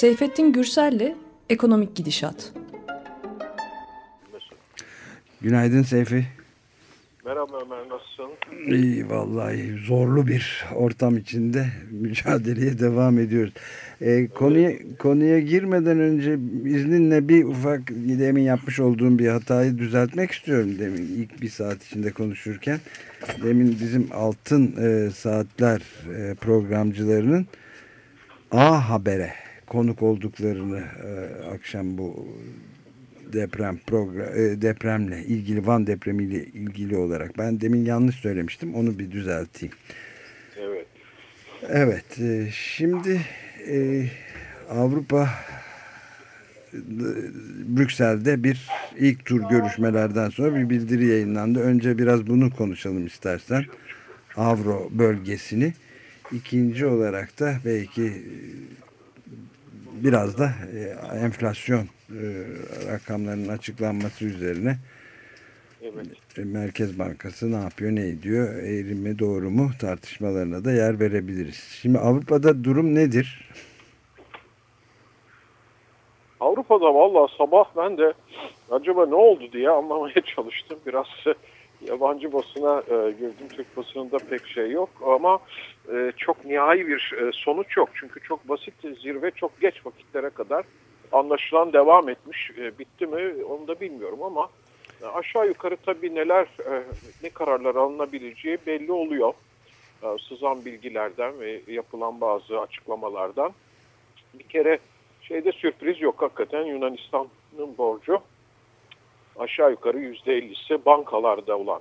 Seyfettin Gürsel'le Ekonomik Gidişat. Günaydın Seyfi. Merhaba Ömer nasılsın? İyi vallahi zorlu bir ortam içinde mücadeleye devam ediyoruz. Ee, konuya, konuya girmeden önce izninle bir ufak demin yapmış olduğum bir hatayı düzeltmek istiyorum demin ilk bir saat içinde konuşurken. Demin bizim altın e, saatler e, programcılarının A Haber'e konuk olduklarını e, akşam bu deprem program e, depremle ilgili Van depremiyle ilgili olarak ben demin yanlış söylemiştim onu bir düzelteyim. Evet. Evet e, şimdi e, Avrupa Brüksel'de bir ilk tur görüşmelerden sonra bir bildiri yayınlandı. Önce biraz bunu konuşalım istersen. Avro bölgesini. İkinci olarak da belki biraz da enflasyon rakamlarının açıklanması üzerine evet. Merkez Bankası ne yapıyor ne ediyor eğrimi doğru mu tartışmalarına da yer verebiliriz. Şimdi Avrupa'da durum nedir? Avrupa'da valla sabah ben de acaba ne oldu diye anlamaya çalıştım. Biraz yabancı basına e, girdim. Türk basınında pek şey yok ama e, çok nihai bir e, sonuç yok. Çünkü çok basit zirve çok geç vakitlere kadar anlaşılan devam etmiş. E, bitti mi onu da bilmiyorum ama e, aşağı yukarı tabii neler e, ne kararlar alınabileceği belli oluyor. E, sızan bilgilerden ve yapılan bazı açıklamalardan. Bir kere şeyde sürpriz yok hakikaten Yunanistan'ın borcu aşağı yukarı %50'si bankalarda olan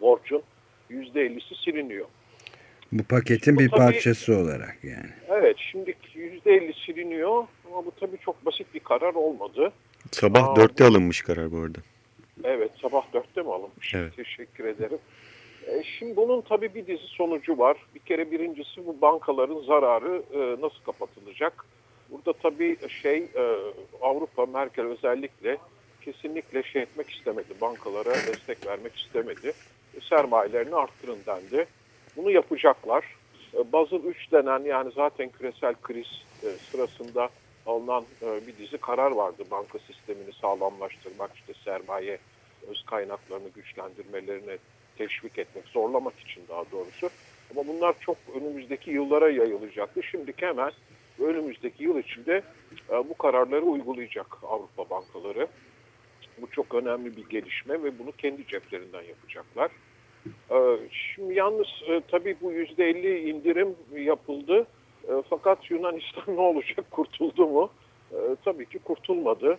borcun %50'si siliniyor. Bu paketin bu bir tabii, parçası olarak yani. Evet şimdi %50 siliniyor ama bu tabii çok basit bir karar olmadı. Sabah Aa, 4'te bu, alınmış karar bu arada. Evet sabah 4'te mi alınmış? Evet. Teşekkür ederim. E, şimdi bunun tabii bir dizi sonucu var. Bir kere birincisi bu bankaların zararı e, nasıl kapatılacak? Burada tabii şey e, Avrupa Merkel özellikle kesinlikle şey etmek istemedi. Bankalara destek vermek istemedi. E, sermayelerini arttırın dendi. Bunu yapacaklar. E, Basel 3 denen yani zaten küresel kriz e, sırasında alınan bir dizi karar vardı. Banka sistemini sağlamlaştırmak, işte sermaye öz kaynaklarını güçlendirmelerine teşvik etmek, zorlamak için daha doğrusu. Ama bunlar çok önümüzdeki yıllara yayılacaktı. Şimdiki hemen önümüzdeki yıl içinde bu kararları uygulayacak Avrupa bankaları. Bu çok önemli bir gelişme ve bunu kendi ceplerinden yapacaklar. Şimdi yalnız tabii bu %50 indirim yapıldı. Fakat Yunanistan ne olacak? Kurtuldu mu? Tabii ki kurtulmadı.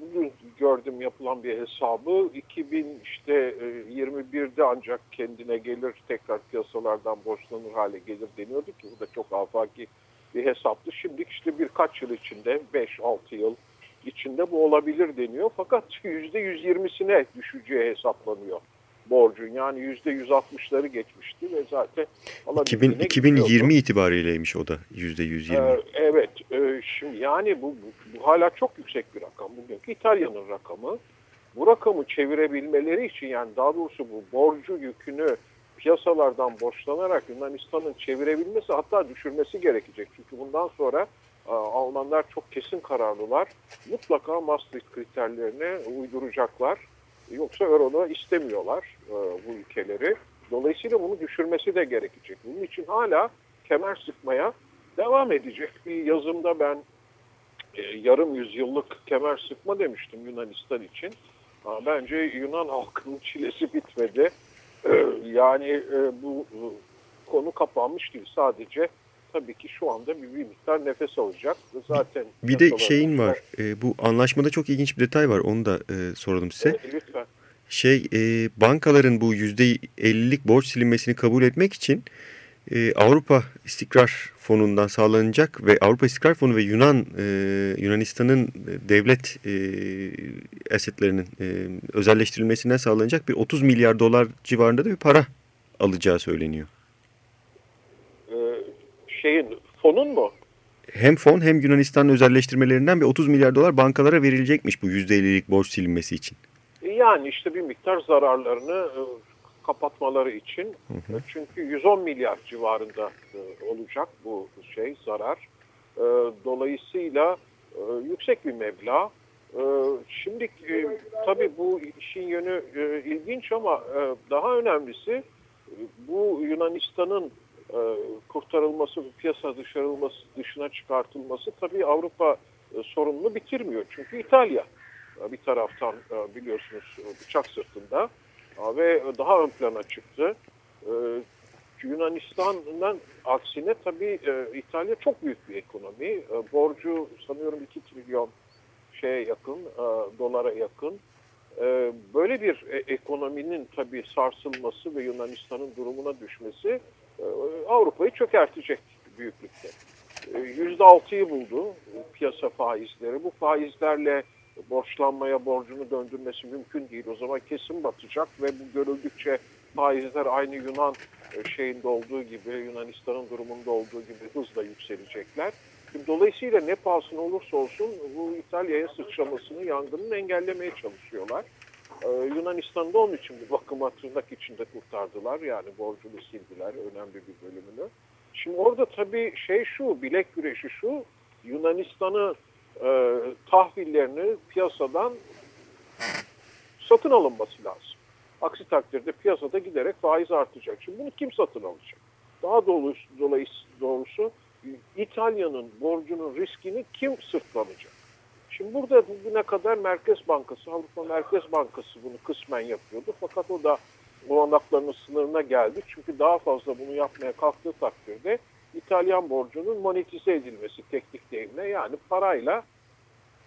Bugün gördüm yapılan bir hesabı 2000 işte 21'de ancak kendine gelir tekrar piyasalardan borçlanır hale gelir deniyordu ki bu da çok afaki bir hesaptı. Şimdi işte birkaç yıl içinde 5-6 yıl içinde bu olabilir deniyor. Fakat %120'sine düşeceği hesaplanıyor borcun. Yani %160'ları geçmişti ve zaten 2000, 2020 gidiyordu. itibariyleymiş o da %120. Ee, evet. E, şimdi yani bu, bu, bu hala çok yüksek bir rakam. Bugünkü İtalya'nın rakamı. Bu rakamı çevirebilmeleri için yani daha doğrusu bu borcu yükünü piyasalardan borçlanarak Yunanistan'ın çevirebilmesi hatta düşürmesi gerekecek. Çünkü bundan sonra Almanlar çok kesin kararlılar. Mutlaka Maastricht kriterlerine uyduracaklar. Yoksa Euro'da istemiyorlar bu ülkeleri. Dolayısıyla bunu düşürmesi de gerekecek. Bunun için hala kemer sıkmaya devam edecek. Bir yazımda ben e, yarım yüzyıllık kemer sıkma demiştim Yunanistan için. Bence Yunan halkının çilesi bitmedi. Yani e, bu konu kapanmış değil. Sadece tabii ki şu anda bir, bir miktar nefes alacak. Zaten bir de şeyin var. E, bu anlaşmada çok ilginç bir detay var. Onu da e, soralım size. E, lütfen. Şey e, bankaların bu %50'lik borç silinmesini kabul etmek için e, Avrupa İstikrar Fonu'ndan sağlanacak ve Avrupa İstikrar Fonu ve Yunan e, Yunanistan'ın devlet e, esetlerinin e, özelleştirilmesinden sağlanacak bir 30 milyar dolar civarında da bir para alacağı söyleniyor. Şeyin fonun mu? Hem fon hem Yunanistan özelleştirmelerinden bir 30 milyar dolar bankalara verilecekmiş bu %50'lik borç silinmesi için. Yani işte bir miktar zararlarını kapatmaları için. Hı hı. Çünkü 110 milyar civarında olacak bu şey zarar. dolayısıyla yüksek bir meblağ. Şimdi tabii bu işin yönü ilginç ama daha önemlisi bu Yunanistan'ın kurtarılması, piyasa dışarılması, dışına çıkartılması tabii Avrupa sorununu bitirmiyor. Çünkü İtalya bir taraftan biliyorsunuz bıçak sırtında ve daha ön plana çıktı. Yunanistan'dan aksine tabii İtalya çok büyük bir ekonomi. Borcu sanıyorum 2 trilyon şeye yakın, dolara yakın. Böyle bir e, ekonominin tabii sarsılması ve Yunanistan'ın durumuna düşmesi Avrupa'yı çökertecek büyüklükte. %6'yı buldu piyasa faizleri. Bu faizlerle borçlanmaya borcunu döndürmesi mümkün değil. O zaman kesin batacak ve bu görüldükçe faizler aynı Yunan şeyinde olduğu gibi, Yunanistan'ın durumunda olduğu gibi hızla yükselecekler. Dolayısıyla ne pahasına olursa olsun bu İtalya'ya sıçramasını, yangının engellemeye çalışıyorlar. Ee, Yunanistan'da onun için bir bakıma tırnak içinde kurtardılar. Yani borcunu sildiler önemli bir bölümünü. Şimdi orada tabii şey şu, bilek güreşi şu, Yunanistan'ı e, tahvillerini piyasadan satın alınması lazım. Aksi takdirde piyasada giderek faiz artacak. Şimdi bunu kim satın alacak? Daha doğrusu, doğrusu İtalya'nın borcunun riskini kim sırtlanacak? Şimdi burada bugüne kadar Merkez Bankası, Avrupa Merkez Bankası bunu kısmen yapıyordu. Fakat o da olanaklarının sınırına geldi. Çünkü daha fazla bunu yapmaya kalktığı takdirde İtalyan borcunun monetize edilmesi teknik deyimle yani parayla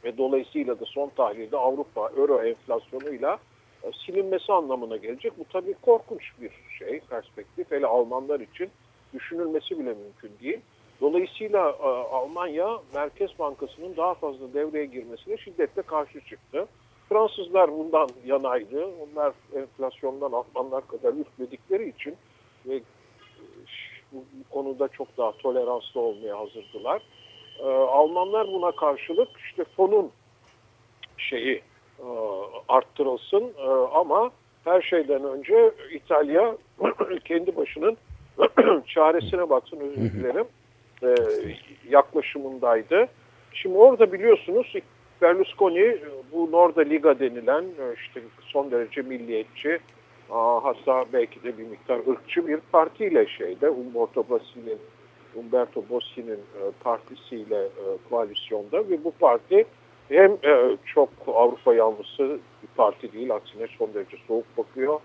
ve dolayısıyla da son tahlilde Avrupa euro enflasyonuyla e, silinmesi anlamına gelecek. Bu tabii korkunç bir şey, perspektif. Hele Almanlar için düşünülmesi bile mümkün değil. Dolayısıyla e, Almanya Merkez Bankası'nın daha fazla devreye girmesine şiddetle karşı çıktı. Fransızlar bundan yanaydı. Onlar enflasyondan Almanlar kadar ürkmedikleri için ve bu, bu konuda çok daha toleranslı olmaya hazırdılar. E, Almanlar buna karşılık işte fonun şeyi e, arttırılsın e, ama her şeyden önce İtalya kendi başının çaresine baksın özür dilerim e, yaklaşımındaydı. Şimdi orada biliyorsunuz Berlusconi bu Norda Liga denilen e, işte son derece milliyetçi hatta belki de bir miktar ırkçı bir partiyle şeyde Umberto Bossi'nin Umberto Bossi'nin e, partisiyle e, koalisyonda ve bu parti hem çok Avrupa yanlısı bir parti değil aksine son derece soğuk bakıyor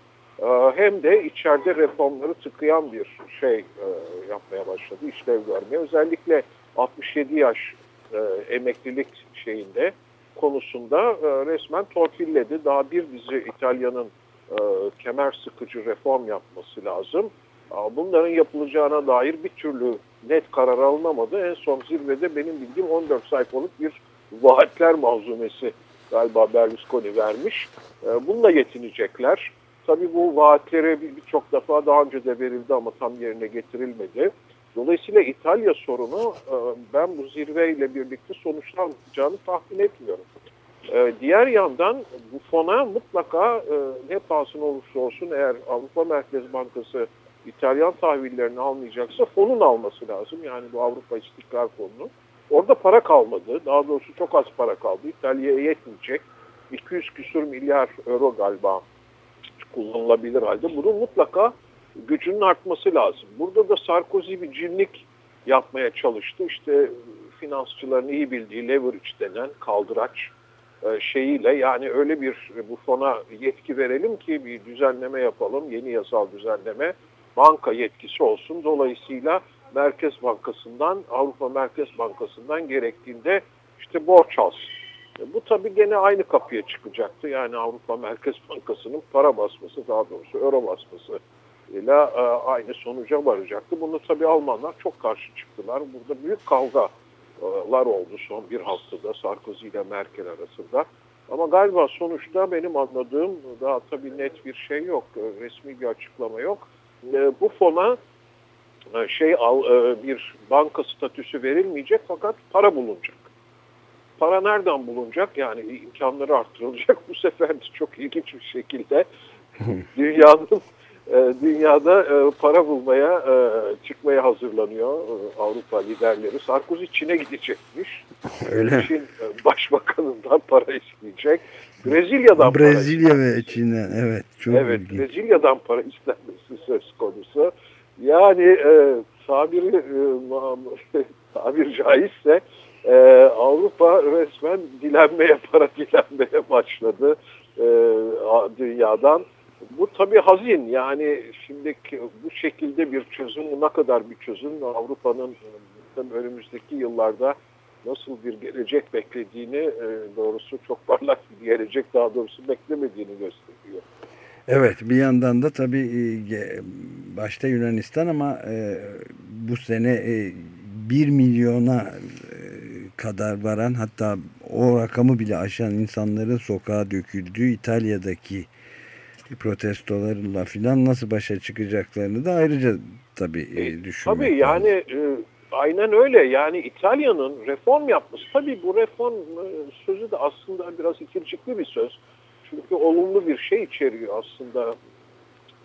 hem de içeride reformları tıkayan bir şey e, yapmaya başladı, işlev görmeye. Özellikle 67 yaş e, emeklilik şeyinde konusunda e, resmen torpilledi. Daha bir dizi İtalya'nın kemer sıkıcı reform yapması lazım. Bunların yapılacağına dair bir türlü net karar alınamadı. En son zirvede benim bildiğim 14 sayfalık bir vaatler malzumesi galiba Berlusconi vermiş. Bununla yetinecekler. Tabii bu vaatlere birçok defa daha önce de verildi ama tam yerine getirilmedi. Dolayısıyla İtalya sorunu e, ben bu zirveyle birlikte sonuçlanacağını tahmin etmiyorum. E, diğer yandan bu fona mutlaka e, ne pahasına olursa olsun eğer Avrupa Merkez Bankası İtalyan tahvillerini almayacaksa fonun alması lazım. Yani bu Avrupa İstikrar Fonu'nu. Orada para kalmadı. Daha doğrusu çok az para kaldı. İtalya'ya yetmeyecek. 200 küsur milyar euro galiba kullanılabilir halde bunun mutlaka gücünün artması lazım. Burada da Sarkozy bir cinlik yapmaya çalıştı. İşte finansçıların iyi bildiği leverage denen kaldıraç e, şeyiyle yani öyle bir bu fona yetki verelim ki bir düzenleme yapalım, yeni yasal düzenleme banka yetkisi olsun. Dolayısıyla Merkez Bankası'ndan, Avrupa Merkez Bankası'ndan gerektiğinde işte borç alsın. E, bu tabii gene aynı kapıya çıkacaktı. Yani Avrupa Merkez Bankası'nın para basması daha doğrusu euro basması ile e, aynı sonuca varacaktı. Bunu tabii Almanlar çok karşı çıktılar. Burada büyük kavgalar oldu son bir haftada Sarkozy ile Merkel arasında. Ama galiba sonuçta benim anladığım daha tabii net bir şey yok. E, resmi bir açıklama yok. Bu fona şey bir banka statüsü verilmeyecek fakat para bulunacak para nereden bulunacak? Yani imkanları arttırılacak. Bu sefer de çok ilginç bir şekilde dünyanın e, dünyada e, para bulmaya, e, çıkmaya hazırlanıyor Avrupa liderleri. Sarkozy Çin'e gidecekmiş. Öyle? Çin başbakanından para isteyecek. Brezilya'dan para Brezilya ve istenmesi. Çin'den evet çok Evet, ilginç. Brezilya'dan para istenmesi söz konusu. Yani e, tabiri e, tabir caizse e, Avrupa resmen dilenmeye, para dilenmeye başladı e, dünyadan. Bu tabii hazin. Yani şimdiki bu şekilde bir çözüm, ne kadar bir çözüm Avrupa'nın e, önümüzdeki yıllarda nasıl bir gelecek beklediğini e, doğrusu çok parlak bir gelecek daha doğrusu beklemediğini gösteriyor. Evet bir yandan da tabii e, başta Yunanistan ama bu sene e, 1 milyona kadar varan hatta o rakamı bile aşan insanların sokağa döküldüğü İtalya'daki protestolarla filan nasıl başa çıkacaklarını da ayrıca tabii e, E, düşünmek Tabii yani e, aynen öyle. Yani İtalya'nın reform yapması. Tabii bu reform e, sözü de aslında biraz ikircikli bir söz. Çünkü olumlu bir şey içeriyor aslında.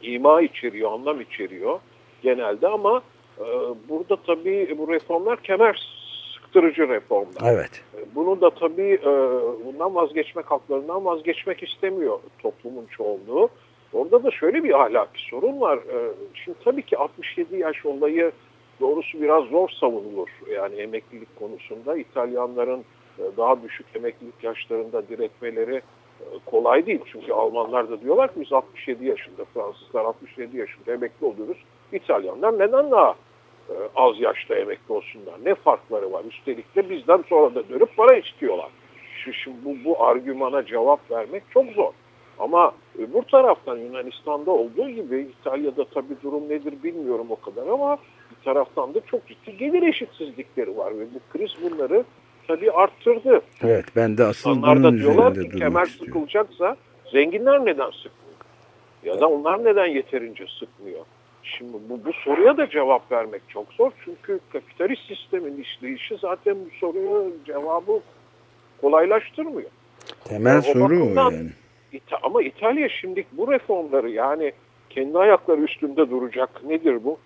ima içeriyor, anlam içeriyor genelde ama e, burada tabii bu reformlar kemer sıktırıcı reformlar. Evet. Bunu da tabii e, bundan vazgeçmek, haklarından vazgeçmek istemiyor toplumun çoğunluğu. Orada da şöyle bir ahlaki sorun var. E, Şimdi tabii ki 67 yaş olayı doğrusu biraz zor savunulur. Yani emeklilik konusunda İtalyanların e, daha düşük emeklilik yaşlarında diretmeleri e, kolay değil. Çünkü Almanlar da diyorlar ki biz 67 yaşında, Fransızlar 67 yaşında emekli oluyoruz. İtalyanlar neden daha e, az yaşta emekli olsunlar. Ne farkları var? Üstelik de bizden sonra da dönüp para istiyorlar. Şu, şimdi bu, bu argümana cevap vermek çok zor. Ama öbür taraftan Yunanistan'da olduğu gibi İtalya'da tabii durum nedir bilmiyorum o kadar ama bir taraftan da çok ciddi gelir eşitsizlikleri var ve bu kriz bunları tabii arttırdı. Evet ben de İnsanlar bunun da diyorlar ki kemer istiyorum. sıkılacaksa zenginler neden sıkmıyor? Ya da onlar neden yeterince sıkmıyor? Şimdi bu, bu soruya da cevap vermek çok zor. Çünkü kapitalist sistemin işleyişi zaten bu soruya cevabı kolaylaştırmıyor. Temel O soru o bakımdan- yani. İta- ama İtalya şimdi bu reformları yani kendi ayakları üstünde duracak. Nedir bu?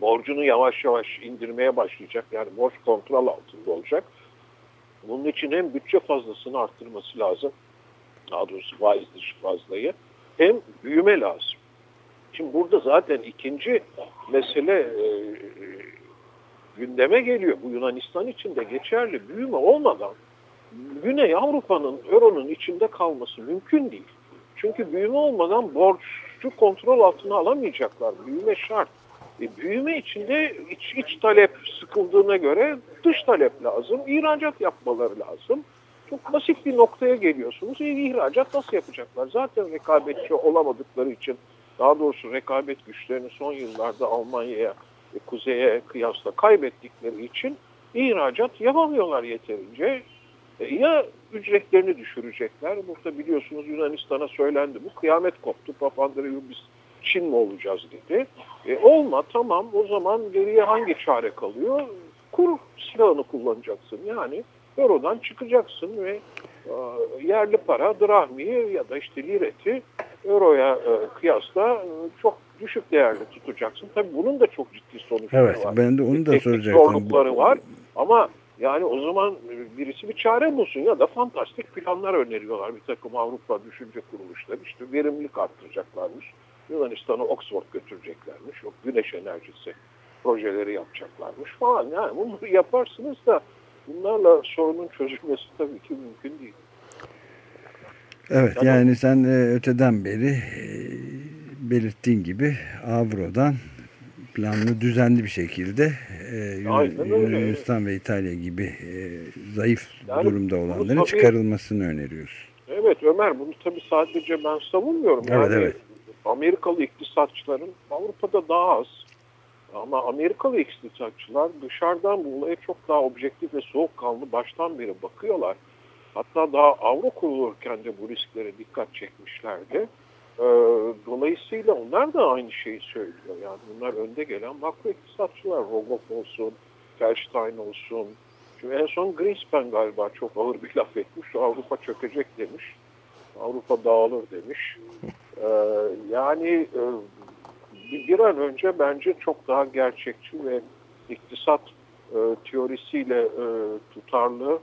Borcunu yavaş yavaş indirmeye başlayacak. Yani borç kontrol altında olacak. Bunun için hem bütçe fazlasını arttırması lazım. Daha doğrusu faiz dışı fazlayı. Hem büyüme lazım. Şimdi burada zaten ikinci mesele e, gündeme geliyor. Bu Yunanistan için de geçerli. Büyüme olmadan Güney Avrupa'nın euronun içinde kalması mümkün değil. Çünkü büyüme olmadan borcu kontrol altına alamayacaklar. Büyüme şart. E, büyüme içinde iç, iç talep sıkıldığına göre dış talep lazım. İhracat yapmaları lazım. Çok basit bir noktaya geliyorsunuz. E, ihracat nasıl yapacaklar? Zaten rekabetçi olamadıkları için daha doğrusu rekabet güçlerini son yıllarda Almanya'ya ve kuzeye kıyasla kaybettikleri için ihracat yapamıyorlar yeterince. E, Ya ücretlerini düşürecekler. Burada biliyorsunuz Yunanistan'a söylendi. Bu kıyamet koptu. Papandreou biz Çin mi olacağız dedi. E, olma tamam o zaman geriye hangi çare kalıyor? Kur silahını kullanacaksın. Yani Euro'dan çıkacaksın ve e, yerli para drahmiyi ya da işte lireti Euro'ya e, kıyasla e, çok düşük değerli tutacaksın. Tabii bunun da çok ciddi sonuçları Evet var. ben de onu da Teknik soracaktım. zorlukları var ama yani o zaman birisi bir çare bulsun ya da fantastik planlar öneriyorlar bir takım Avrupa düşünce kuruluşları. işte verimlilik arttıracaklarmış. Yunanistan'a Oxford götüreceklermiş. Yok güneş enerjisi projeleri yapacaklarmış falan. Yani bunları yaparsınız da bunlarla sorunun çözülmesi tabii ki mümkün değil. Evet Yani- yani sen öteden beri e, belirttiğin gibi Avro'dan planlı düzenli bir şekilde e, Yunanistan ve İtalya gibi e, zayıf Yani durumda olanların tabii- çıkarılmasını öneriyoruz. Evet Ömer bunu tabii sadece ben savunmuyorum. Evet, yani evet. Amerikalı iktisatçıların Avrupa'da daha az. Ama Amerikalı iktisatçılar dışarıdan bu olaya çok daha objektif ve soğukkanlı baştan beri bakıyorlar. Hatta daha avro kurulurken de bu risklere dikkat çekmişlerdi. Ee, dolayısıyla onlar da aynı şeyi söylüyor. Yani bunlar önde gelen makro iktisatçılar. Rogoff olsun, Felstein olsun. Şimdi en son Greenspan galiba çok ağır bir laf etmiş. Avrupa çökecek demiş. Avrupa dağılır demiş. E, yani e, bir, an önce bence çok daha gerçekçi ve iktisat e, teorisiyle e, tutarlı,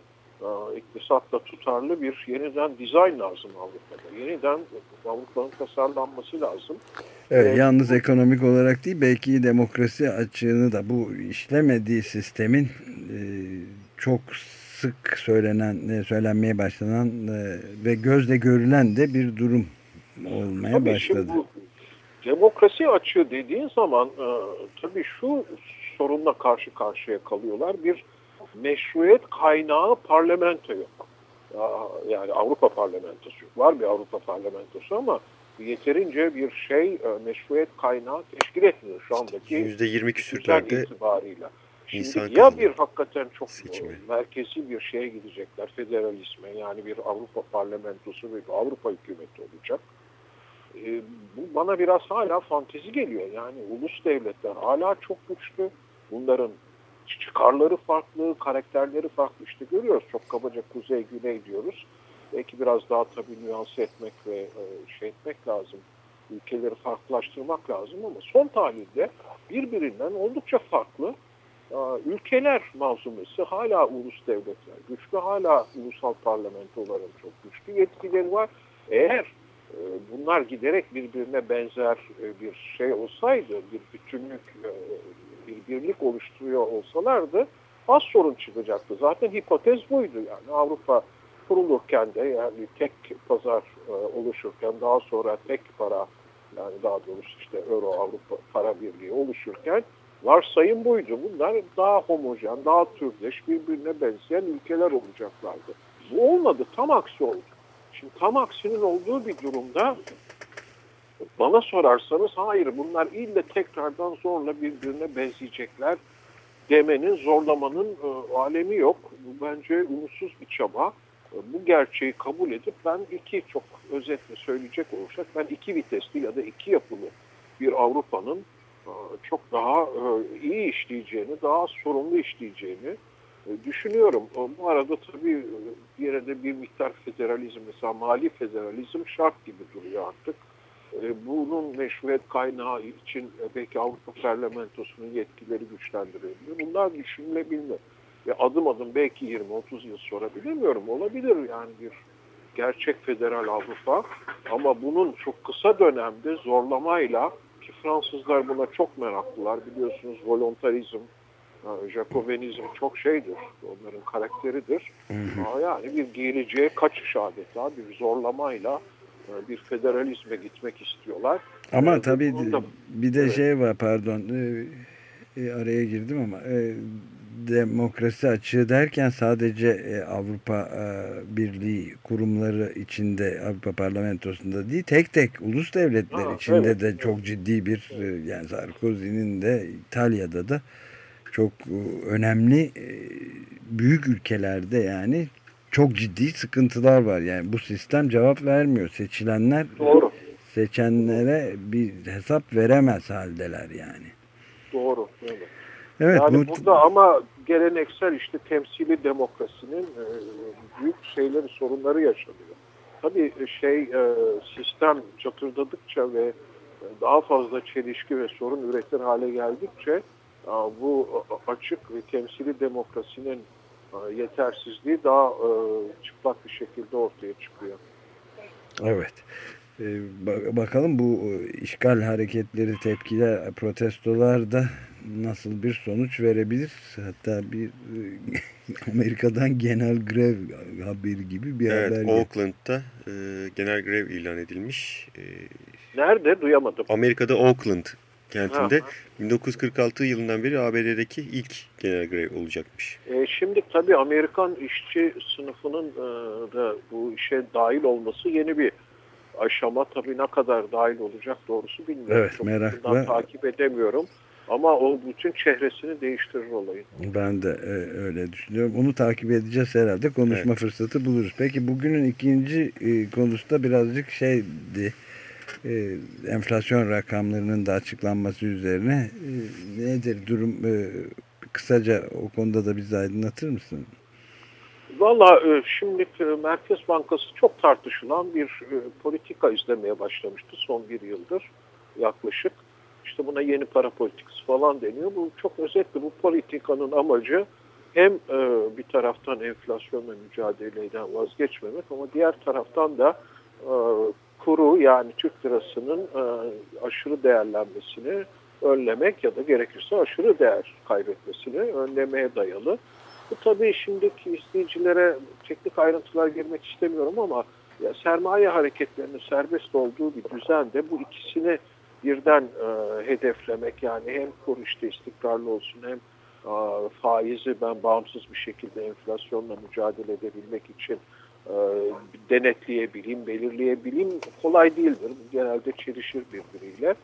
iktisatla tutarlı bir yeniden dizayn lazım Avrupa'da. Yeniden Avrupa'nın tasarlanması lazım. Evet, Evet. yalnız ekonomik olarak değil belki demokrasi açığını da bu işlemediği sistemin e, çok sık söylenen e, söylenmeye başlanan e, ve gözle görülen de bir durum olmaya Tabii başladı. şimdi bu demokrasi açığı dediğin zaman e, tabii şu sorunla karşı karşıya kalıyorlar. Bir meşruiyet kaynağı parlamento yok. Ya- Yani Avrupa parlamentosu yok. Var bir Avrupa parlamentosu ama yeterince bir şey e, meşruiyet kaynağı teşkil etmiyor şu andaki %20 düzen küsürlerde itibarıyla. Şimdi ya bir hakikaten çok Seçimi. e, merkezi bir şeye gidecekler, federalizme yani bir Avrupa parlamentosu ve bir Avrupa hükümeti olacak. E, bu bana biraz hala fantezi geliyor. Yani ulus devletler hala çok güçlü. Bunların çıkarları farklı, karakterleri farklı. İşte görüyoruz çok kabaca kuzey güney diyoruz. Belki biraz daha tabii nüanse etmek ve e, şey etmek lazım. Ülkeleri farklılaştırmak lazım ama son tahlilde birbirinden oldukça farklı e, ülkeler malzumesi hala ulus devletler güçlü, hala ulusal parlamentoların çok güçlü yetkileri var. Eğer e, bunlar giderek birbirine benzer bir şey olsaydı, bir bütünlük, bir birlik oluşturuyor olsalardı az sorun çıkacaktı. Zaten hipotez buydu yani Avrupa kurulurken de yani tek pazar e, oluşurken daha sonra tek para yani daha doğrusu işte Euro Avrupa para birliği oluşurken varsayım buydu. Bunlar daha homojen, daha türdeş, birbirine benzeyen ülkeler olacaklardı. Bu olmadı, tam aksi oldu. Şimdi tam aksinin olduğu bir durumda bana sorarsanız hayır bunlar ille tekrardan zorla birbirine benzeyecekler demenin, zorlamanın e, alemi yok. Bu bence umutsuz bir çaba. E, bu gerçeği kabul edip ben iki çok özetle söyleyecek olursak ben iki vitesli ya da iki yapılı bir Avrupa'nın e, çok daha e, iyi işleyeceğini, daha sorumlu işleyeceğini e, düşünüyorum. E, Bu arada tabii e, bir yere de bir miktar federalizm mesela mali federalizm şart gibi duruyor artık. E, Bunun meşruiyet kaynağı için e, belki Avrupa Parlamentosu'nun yetkileri güçlendirilebilir. Bunlar düşünülebilir. Ve adım adım belki 20-30 yıl sonra bilemiyorum. Olabilir yani bir gerçek federal Avrupa. Ama bunun çok kısa dönemde zorlamayla ki Fransızlar buna çok meraklılar. Biliyorsunuz volontarizm, e, Jacobenizm çok şeydir. Onların karakteridir. Ama Yani bir geleceğe kaçış adeta bir zorlamayla bir federalizme gitmek istiyorlar. Ama E, tabii bunun da- bir de Evet. şey var pardon e, e, araya girdim ama e, demokrasi açığı derken sadece e, Avrupa e, Birliği kurumları içinde Avrupa Parlamentosu'nda değil tek tek ulus devletler Ha, içinde evet. de çok ciddi bir e, yani Sarkozy'nin de İtalya'da da çok e, önemli e, büyük ülkelerde yani çok ciddi sıkıntılar var. Yani bu sistem cevap vermiyor. Seçilenler Doğru. seçenlere bir hesap veremez haldeler yani. Doğru. Evet. Evet yani bu burada ama geleneksel işte temsili demokrasinin e, büyük şeyleri, sorunları yaşanıyor. Tabii şey e, sistem çatırdadıkça ve daha fazla çelişki ve sorun üretir hale geldikçe bu açık ve temsili demokrasinin yetersizliği daha e, çıplak bir şekilde ortaya çıkıyor. evet. Ba- bakalım bu e, işgal hareketleri, tepkiler, protestolar da nasıl bir sonuç verebilir? Hatta bir e, Amerika'dan genel grev haberi gibi bir haber. evet. Oakland'da e, genel grev ilan edilmiş. E, Nerede? Duyamadım. Amerika'da Oakland kentinde Ha, 1946 yılından beri ABD'deki ilk genel grev olacakmış. E, şimdi tabii Amerikan işçi sınıfının e, da bu işe dahil olması yeni bir aşama. Tabii ne kadar dahil olacak doğrusu bilmiyorum. Evet, Çok merakla. takip edemiyorum. Ama o bütün çehresini değiştirir olayın. Ben de e, öyle düşünüyorum. Onu takip edeceğiz herhalde. Konuşma fırsatı buluruz. Peki bugünün ikinci e, konusu da birazcık şeydi. E, enflasyon rakamlarının da açıklanması üzerine. E, nedir durum? E, kısaca o konuda da bizi aydınlatır mısın? Valla e, şimdi e, Merkez Bankası çok tartışılan bir e, politika izlemeye başlamıştı son bir yıldır yaklaşık. İşte buna yeni para politikası falan deniyor. Bu çok özetle bu politikanın amacı hem bir taraftan enflasyonla mücadeleden vazgeçmemek ama diğer taraftan da kuru yani Türk lirasının aşırı değerlenmesini önlemek ya da gerekirse aşırı değer kaybetmesini önlemeye dayalı. Bu tabii şimdiki izleyicilere teknik ayrıntılar girmek istemiyorum ama ya sermaye hareketlerinin serbest olduğu bir düzende bu ikisini birden e, hedeflemek yani hem kur işte istikrarlı olsun hem e, faizi ben bağımsız bir şekilde enflasyonla mücadele edebilmek için e, denetleyebileyim, belirleyebileyim kolay değildir. Genelde çelişir birbiriyle.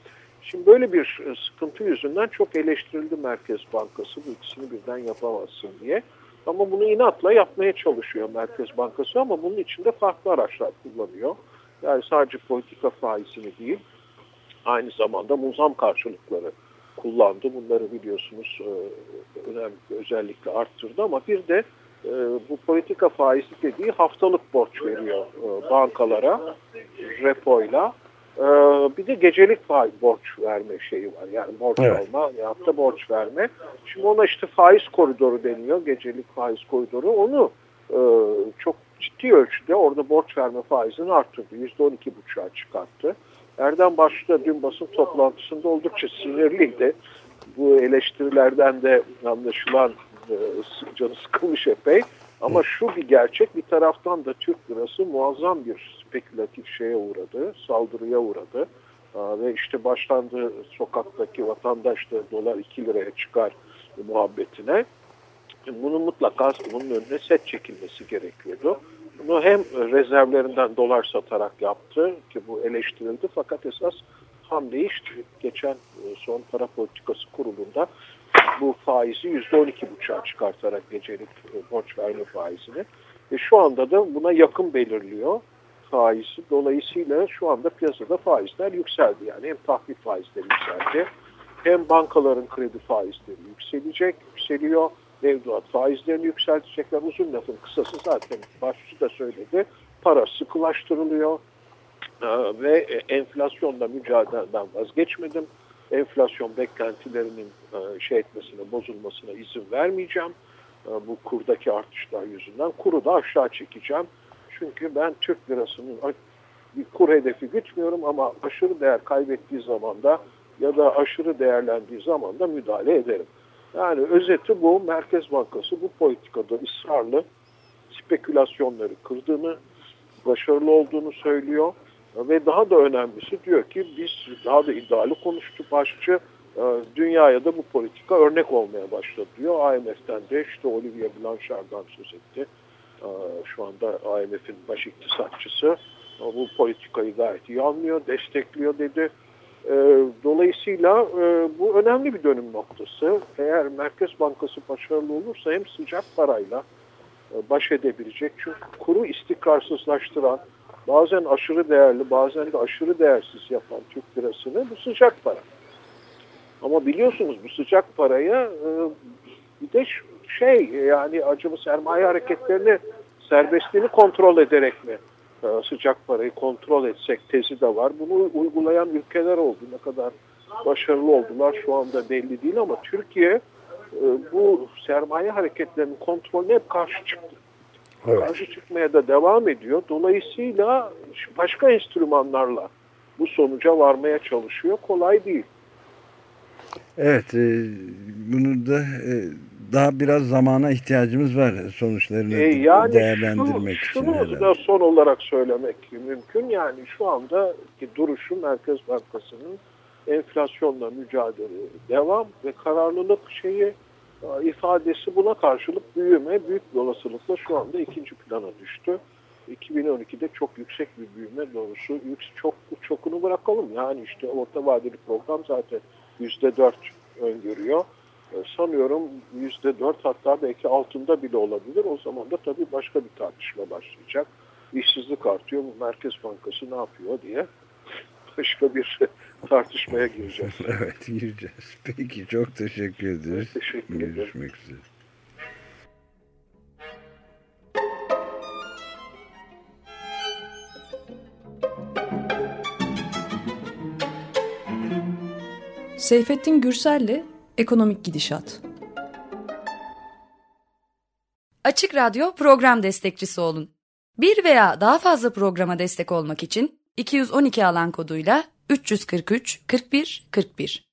Şimdi böyle bir e, sıkıntı yüzünden çok eleştirildi Merkez Bankası bu ikisini birden yapamazsın diye. Ama bunu inatla yapmaya çalışıyor Merkez Bankası ama bunun içinde farklı araçlar kullanıyor. Yani sadece politika faizini değil, aynı zamanda muzam karşılıkları kullandı. Bunları biliyorsunuz e, önemli özellikle arttırdı ama bir de e, bu politika faizi dediği haftalık borç veriyor bankalara repoyla. Ee, bir de gecelik faiz borç verme şeyi var. Yani borç evet. alma ya da borç verme. Şimdi ona işte faiz koridoru deniyor. Gecelik faiz koridoru. Onu e, çok ciddi ölçüde orada borç verme faizini arttırdı. %12,5'a çıkarttı. Erdem Başlı dün basın toplantısında oldukça sinirliydi. Bu eleştirilerden de anlaşılan e, canı sıkılmış epey. Ama şu bir gerçek bir taraftan da Türk lirası muazzam bir spekülatif şeye uğradı, saldırıya uğradı. Ve işte başlandı sokaktaki vatandaş da dolar 2 liraya çıkar muhabbetine. Bunun mutlaka bunun önüne set çekilmesi gerekiyordu. Bunu hem rezervlerinden dolar satarak yaptı ki bu eleştirildi fakat esas hamleyi işte geçen e, son para politikası kurulunda bu faizi %12,5'a çıkartarak gecelik e, borç verme faizini. Ve şu anda da buna yakın belirliyor faizi. Dolayısıyla şu anda piyasada faizler yükseldi. Yani hem tahvil faizleri yükseldi hem bankaların kredi faizleri yükselecek, yükseliyor. Mevduat faizlerini yükseltecekler. Uzun lafın kısası zaten başçı da söyledi. Para sıkılaştırılıyor ee, ve enflasyonla mücadeleden vazgeçmedim. Enflasyon beklentilerinin e, şey etmesine, bozulmasına izin vermeyeceğim. E, bu kurdaki artışlar yüzünden. Kuru da aşağı çekeceğim. Çünkü ben Türk lirasının bir kur hedefi gütmüyorum ama aşırı değer kaybettiği zaman da ya da aşırı değerlendiği zaman da müdahale ederim. Yani özeti bu. Merkez Bankası bu politikada ısrarlı spekülasyonları kırdığını, başarılı olduğunu söylüyor. Ve daha da önemlisi diyor ki biz daha da iddialı konuştu başçı. E, dünyaya da bu politika örnek olmaya başladı diyor. IMF'den de işte Olivier Blanchard'dan söz etti. E, şu anda IMF'in baş iktisatçısı. Bu politikayı gayet iyi anlıyor, destekliyor dedi. E, dolayısıyla bu önemli bir dönüm noktası. Eğer Merkez Bankası başarılı olursa hem sıcak parayla baş edebilecek. Çünkü kuru istikrarsızlaştıran, bazen aşırı değerli, bazen de aşırı değersiz yapan Türk lirasını bu sıcak para. Ama biliyorsunuz bu sıcak paraya e, bir de şey yani acımı sermaye hareketlerini serbestliğini kontrol ederek mi e, sıcak parayı kontrol etsek tezi de var. Bunu uygulayan ülkeler oldu. Ne kadar başarılı oldular şu anda belli değil ama Türkiye e, bu sermaye hareketlerinin kontrolüne hep karşı çıktı. Evet. Karşı çıkmaya da devam ediyor. Dolayısıyla başka enstrümanlarla bu sonuca varmaya çalışıyor. Kolay değil. Evet, e, bunu da e, daha biraz zamana ihtiyacımız var sonuçlarını e, yani değerlendirmek şu, için. Şunu da son olarak söylemek mümkün. Yani şu andaki duruşu Merkez Bankası'nın enflasyonla mücadele devam ve kararlılık şeyi ifadesi buna karşılık büyüme büyük bir olasılıkla şu anda ikinci plana düştü. 2012'de çok yüksek bir büyüme doğrusu çok çokunu bırakalım. Yani işte orta vadeli program zaten %4 öngörüyor. E, sanıyorum %4 hatta belki altında bile olabilir. O zaman da tabii başka bir tartışma başlayacak. İşsizlik artıyor. Merkez Bankası ne yapıyor diye başka bir tartışmaya gireceğiz. evet gireceğiz. Peki çok teşekkür ederiz. Evet, teşekkür ederim. Görüşmek üzere. Seyfettin Gürsel'le Ekonomik Gidişat. Açık Radyo program destekçisi olun. Bir veya daha fazla programa destek olmak için 212 alan koduyla 343 41 41